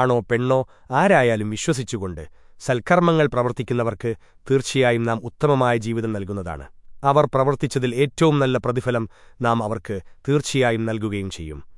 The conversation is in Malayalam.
ആണോ പെണ്ണോ ആരായാലും വിശ്വസിച്ചുകൊണ്ട് സൽക്കർമ്മങ്ങൾ പ്രവർത്തിക്കുന്നവർക്ക് തീർച്ചയായും നാം ഉത്തമമായ ജീവിതം നൽകുന്നതാണ്. അവർ പ്രവർത്തിച്ചതിൽ ഏറ്റവും നല്ല പ്രതിഫലം നാം അവർക്ക് തീർച്ചയായും നൽകുകയും ചെയ്യും.